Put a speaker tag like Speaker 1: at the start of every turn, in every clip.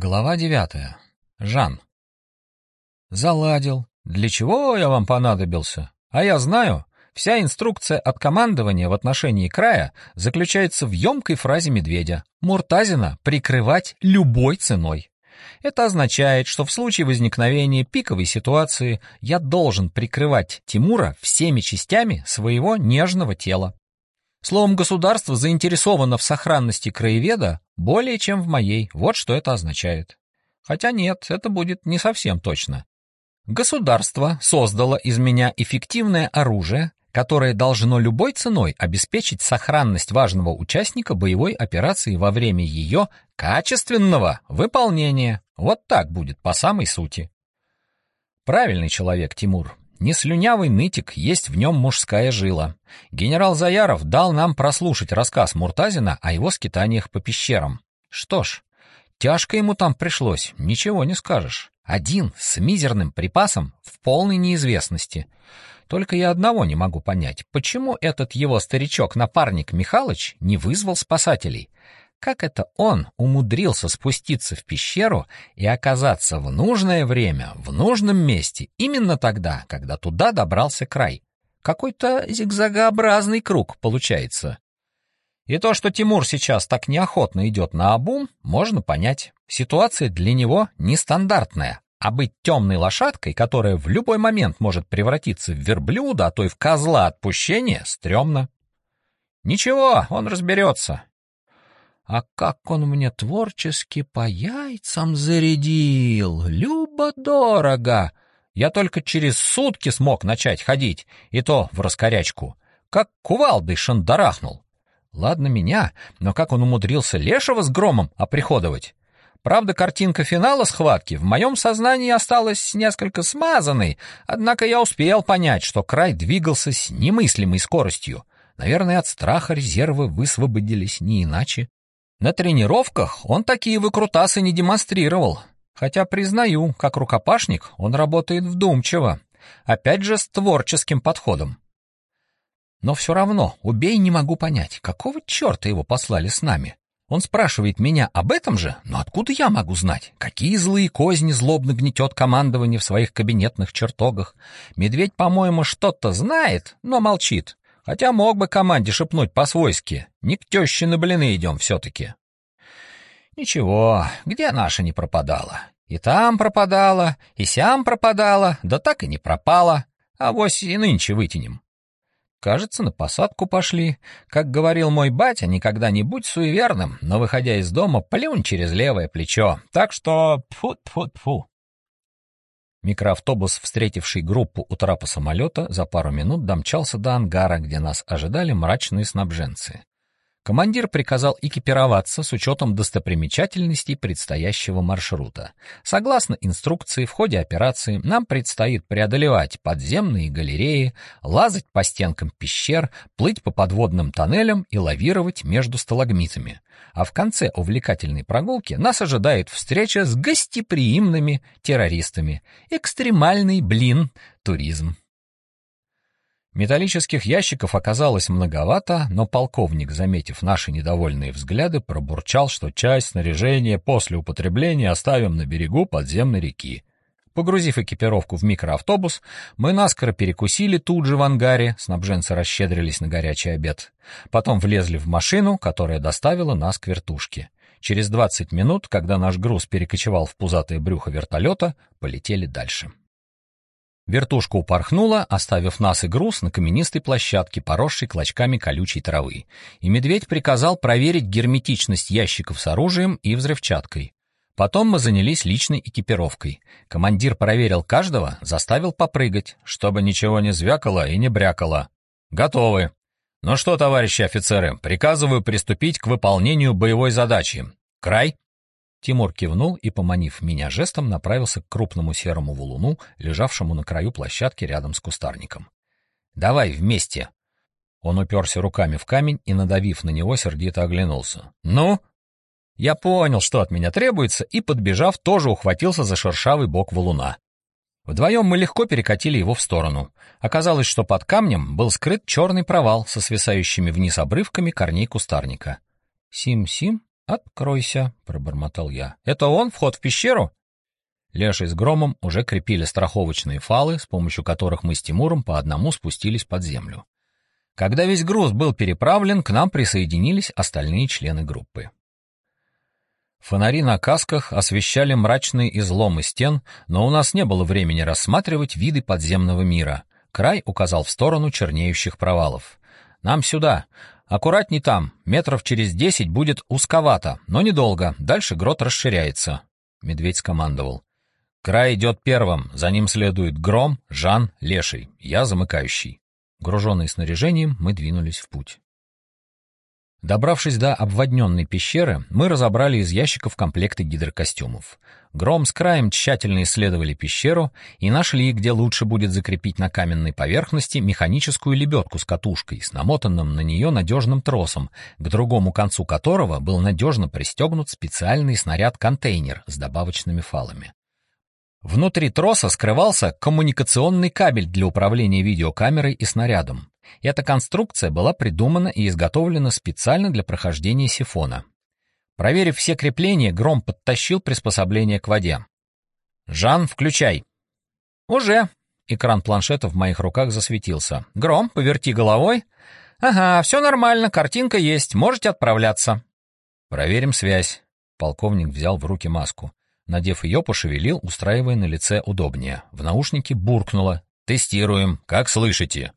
Speaker 1: Глава девятая. Жан. Заладил. Для чего я вам понадобился? А я знаю, вся инструкция от командования в отношении края заключается в емкой фразе Медведя «Муртазина прикрывать любой ценой». Это означает, что в случае возникновения пиковой ситуации я должен прикрывать Тимура всеми частями своего нежного тела. Словом, государство заинтересовано в сохранности краеведа более чем в моей. Вот что это означает. Хотя нет, это будет не совсем точно. Государство создало из меня эффективное оружие, которое должно любой ценой обеспечить сохранность важного участника боевой операции во время ее качественного выполнения. Вот так будет по самой сути. Правильный человек, Тимур. Не слюнявый нытик, есть в нем мужская жила. Генерал Заяров дал нам прослушать рассказ Муртазина о его скитаниях по пещерам. Что ж, тяжко ему там пришлось, ничего не скажешь. Один, с мизерным припасом, в полной неизвестности. Только я одного не могу понять, почему этот его старичок-напарник Михалыч не вызвал спасателей? Как это он умудрился спуститься в пещеру и оказаться в нужное время, в нужном месте, именно тогда, когда туда добрался край? Какой-то зигзагообразный круг получается. И то, что Тимур сейчас так неохотно идет на обум, можно понять. Ситуация для него нестандартная, а быть темной лошадкой, которая в любой момент может превратиться в верблюда, а то и в козла отпущения, стрёмно. Ничего, он разберется. А как он мне творчески по яйцам зарядил! Любо-дорого! Я только через сутки смог начать ходить, и то в раскорячку. Как кувалдой шандарахнул. Ладно меня, но как он умудрился Лешего с громом оприходовать? Правда, картинка финала схватки в моем сознании осталась несколько смазанной, однако я успел понять, что край двигался с немыслимой скоростью. Наверное, от страха резервы высвободились не иначе. На тренировках он такие выкрутасы не демонстрировал, хотя, признаю, как рукопашник он работает вдумчиво, опять же с творческим подходом. Но все равно, убей, не могу понять, какого черта его послали с нами. Он спрашивает меня об этом же, но откуда я могу знать? Какие злые козни злобно гнетет командование в своих кабинетных чертогах? Медведь, по-моему, что-то знает, но молчит. Хотя мог бы команде шепнуть по-свойски. Не к теще на блины идем все-таки. Ничего, где наша не пропадала? И там пропадала, и сям пропадала, да так и не пропала. А вось и нынче вытянем. Кажется, на посадку пошли. Как говорил мой батя, никогда не будь суеверным, но, выходя из дома, плюнь через левое плечо. Так что тфу-тфу-тфу. Микроавтобус, встретивший группу у трапа самолета, за пару минут домчался до ангара, где нас ожидали мрачные снабженцы. Командир приказал экипироваться с учетом достопримечательностей предстоящего маршрута. Согласно инструкции, в ходе операции нам предстоит преодолевать подземные галереи, лазать по стенкам пещер, плыть по подводным тоннелям и лавировать между сталагмитами. А в конце увлекательной прогулки нас ожидает встреча с гостеприимными террористами. Экстремальный блин туризм. Металлических ящиков оказалось многовато, но полковник, заметив наши недовольные взгляды, пробурчал, что часть снаряжения после употребления оставим на берегу подземной реки. Погрузив экипировку в микроавтобус, мы наскоро перекусили тут же в ангаре, снабженцы расщедрились на горячий обед. Потом влезли в машину, которая доставила нас к вертушке. Через 20 минут, когда наш груз перекочевал в пузатое брюхо вертолета, полетели дальше. Вертушка упорхнула, оставив нас и груз на каменистой площадке, поросшей клочками колючей травы. И медведь приказал проверить герметичность ящиков с оружием и взрывчаткой. Потом мы занялись личной экипировкой. Командир проверил каждого, заставил попрыгать, чтобы ничего не звякало и не брякало. Готовы. Ну что, товарищи офицеры, приказываю приступить к выполнению боевой задачи. Край. Тимур кивнул и, поманив меня жестом, направился к крупному серому валуну, лежавшему на краю площадки рядом с кустарником. «Давай вместе!» Он уперся руками в камень и, надавив на него, сердито оглянулся. «Ну?» Я понял, что от меня требуется, и, подбежав, тоже ухватился за шершавый бок валуна. Вдвоем мы легко перекатили его в сторону. Оказалось, что под камнем был скрыт черный провал со свисающими вниз обрывками корней кустарника. «Сим-сим?» «Откройся», — пробормотал я. «Это он, вход в пещеру?» Леший с Громом уже крепили страховочные фалы, с помощью которых мы с Тимуром по одному спустились под землю. Когда весь груз был переправлен, к нам присоединились остальные члены группы. Фонари на касках освещали мрачные изломы стен, но у нас не было времени рассматривать виды подземного мира. Край указал в сторону чернеющих провалов. «Нам сюда. Аккуратней там. Метров через десять будет узковато, но недолго. Дальше грот расширяется». Медведь скомандовал. «Край идет первым, за ним следует Гром, Жан, Леший. Я замыкающий». Груженные снаряжением, мы двинулись в путь. Добравшись до обводненной пещеры, мы разобрали из ящиков комплекты гидрокостюмов. Гром с краем тщательно исследовали пещеру и нашли, где лучше будет закрепить на каменной поверхности механическую лебедку с катушкой, с намотанным на нее надежным тросом, к другому концу которого был надежно пристегнут специальный снаряд-контейнер с добавочными фалами. Внутри троса скрывался коммуникационный кабель для управления видеокамерой и снарядом. Эта конструкция была придумана и изготовлена специально для прохождения сифона. Проверив все крепления, Гром подтащил приспособление к воде. «Жан, включай!» «Уже!» Экран планшета в моих руках засветился. «Гром, поверти головой!» «Ага, все нормально, картинка есть, можете отправляться». «Проверим связь». Полковник взял в руки маску. Надев ее, пошевелил, устраивая на лице удобнее. В наушнике буркнуло. «Тестируем. Как слышите?»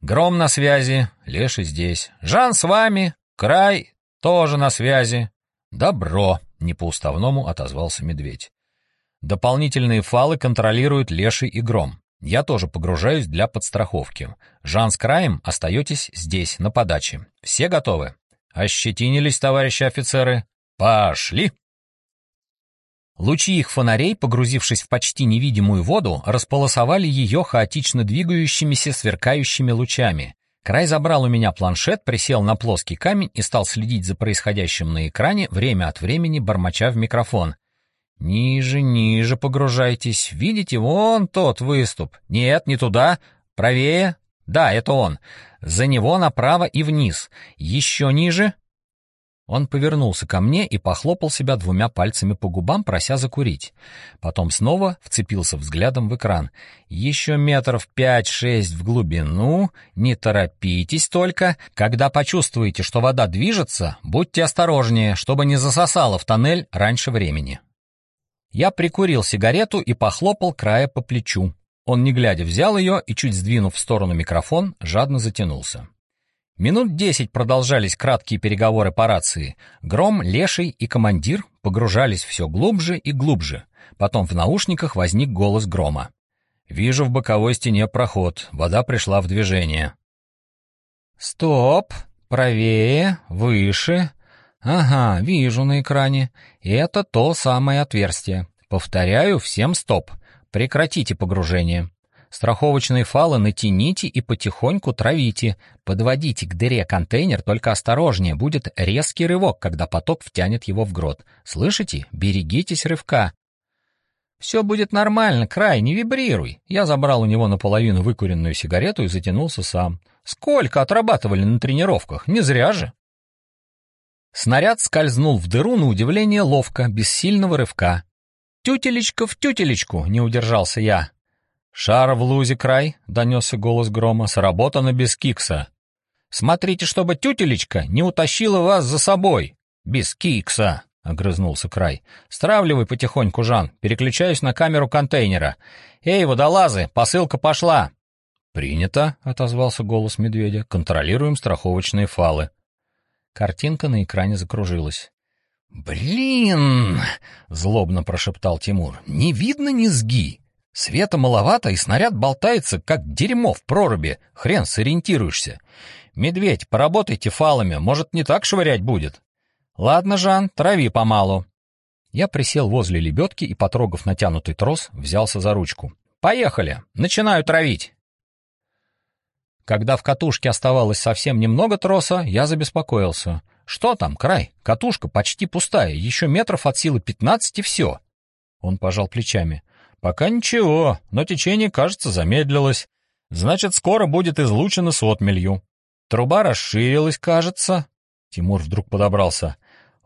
Speaker 1: «Гром на связи. Леший здесь. Жан с вами. Край тоже на связи». «Добро», — не по-уставному отозвался медведь. «Дополнительные фалы контролируют Леший и Гром. Я тоже погружаюсь для подстраховки. Жан с краем остаетесь здесь, на подаче. Все готовы? Ощетинились, товарищи офицеры? Пошли!» Лучи их фонарей, погрузившись в почти невидимую воду, располосовали ее хаотично двигающимися сверкающими лучами. Край забрал у меня планшет, присел на плоский камень и стал следить за происходящим на экране, время от времени бормоча в микрофон. «Ниже, ниже погружайтесь. Видите, вон тот выступ. Нет, не туда. Правее. Да, это он. За него направо и вниз. Еще ниже. Он повернулся ко мне и похлопал себя двумя пальцами по губам, прося закурить. Потом снова вцепился взглядом в экран. «Еще метров пять-шесть в глубину. Не торопитесь только. Когда почувствуете, что вода движется, будьте осторожнее, чтобы не засосало в тоннель раньше времени». Я прикурил сигарету и похлопал края по плечу. Он, не глядя, взял ее и, чуть сдвинув в сторону микрофон, жадно затянулся. Минут десять продолжались краткие переговоры по рации. Гром, Леший и командир погружались все глубже и глубже. Потом в наушниках возник голос Грома. «Вижу в боковой стене проход. Вода пришла в движение». «Стоп! Правее, выше. Ага, вижу на экране. Это то самое отверстие. Повторяю, всем стоп. Прекратите погружение. Страховочные фалы натяните и потихоньку травите. Подводите к дыре контейнер, только осторожнее, будет резкий рывок, когда поток втянет его в грот. Слышите? Берегитесь рывка. «Все будет нормально, край, не вибрируй». Я забрал у него наполовину выкуренную сигарету и затянулся сам. Сколько отрабатывали на тренировках, не зря же. Снаряд скользнул в дыру на удивление ловко, без сильного рывка. «Тютелечка в тютелечку!» — не удержался я. «Шар в лузе край», — донесся голос грома, — «сработано без кикса». «Смотрите, чтобы тютелечка не утащила вас за собой». «Без кикса», — огрызнулся край. «Стравливай потихоньку, Жан, переключаюсь на камеру контейнера. Эй, водолазы, посылка пошла». «Принято», — отозвался голос медведя. «Контролируем страховочные фалы». Картинка на экране закружилась. «Блин!» — злобно прошептал Тимур. «Не видно низги!» Света маловато, и снаряд болтается, как дерьмо в проруби. Хрен сориентируешься. Медведь, поработайте фалами, может, не так швырять будет. Ладно, Жан, трави помалу. Я присел возле лебедки и, потрогав натянутый трос, взялся за ручку. Поехали, начинаю травить. Когда в катушке оставалось совсем немного троса, я забеспокоился. Что там, край? Катушка почти пустая, еще метров от силы пятнадцать и все. Он пожал плечами. Пока ничего, но течение, кажется, замедлилось. Значит, скоро будет излучено с отмелью. Труба расширилась, кажется. Тимур вдруг подобрался.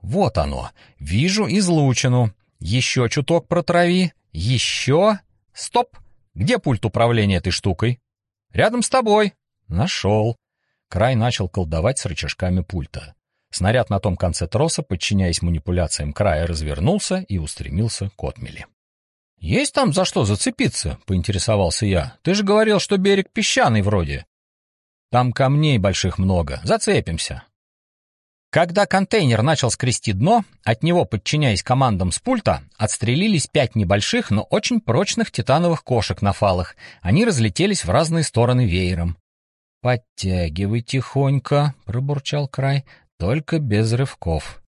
Speaker 1: Вот оно. Вижу излучину. Еще чуток протрави. Еще. Стоп. Где пульт управления этой штукой? Рядом с тобой. Нашел. Край начал колдовать с рычажками пульта. Снаряд на том конце троса, подчиняясь манипуляциям края, развернулся и устремился к отмели. «Есть там за что зацепиться?» — поинтересовался я. «Ты же говорил, что берег песчаный вроде». «Там камней больших много. Зацепимся». Когда контейнер начал скрести дно, от него, подчиняясь командам с пульта, отстрелились пять небольших, но очень прочных титановых кошек на фалах. Они разлетелись в разные стороны веером. «Подтягивай тихонько», — пробурчал край, — «только без рывков».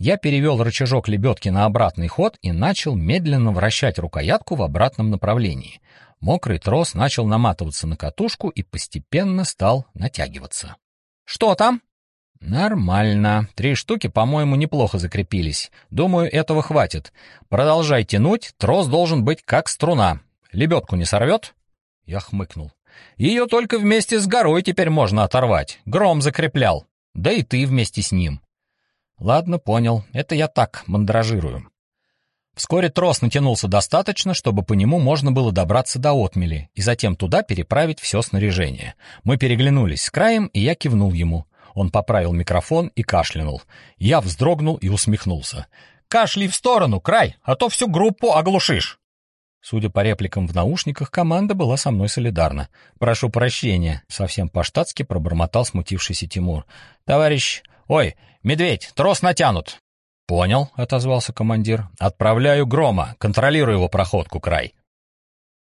Speaker 1: Я перевел рычажок лебедки на обратный ход и начал медленно вращать рукоятку в обратном направлении. Мокрый трос начал наматываться на катушку и постепенно стал натягиваться. «Что там?» «Нормально. Три штуки, по-моему, неплохо закрепились. Думаю, этого хватит. Продолжай тянуть, трос должен быть как струна. Лебедку не сорвет?» Я хмыкнул. «Ее только вместе с горой теперь можно оторвать. Гром закреплял. Да и ты вместе с ним». Ладно, понял. Это я так, мандражирую. Вскоре трос натянулся достаточно, чтобы по нему можно было добраться до отмели и затем туда переправить все снаряжение. Мы переглянулись с краем, и я кивнул ему. Он поправил микрофон и кашлянул. Я вздрогнул и усмехнулся. «Кашляй в сторону, край, а то всю группу оглушишь!» Судя по репликам в наушниках, команда была со мной солидарна. «Прошу прощения», — совсем по-штатски пробормотал смутившийся Тимур. «Товарищ «Ой, медведь, трос натянут». «Понял», — отозвался командир. «Отправляю Грома, контролирую его проходку, край».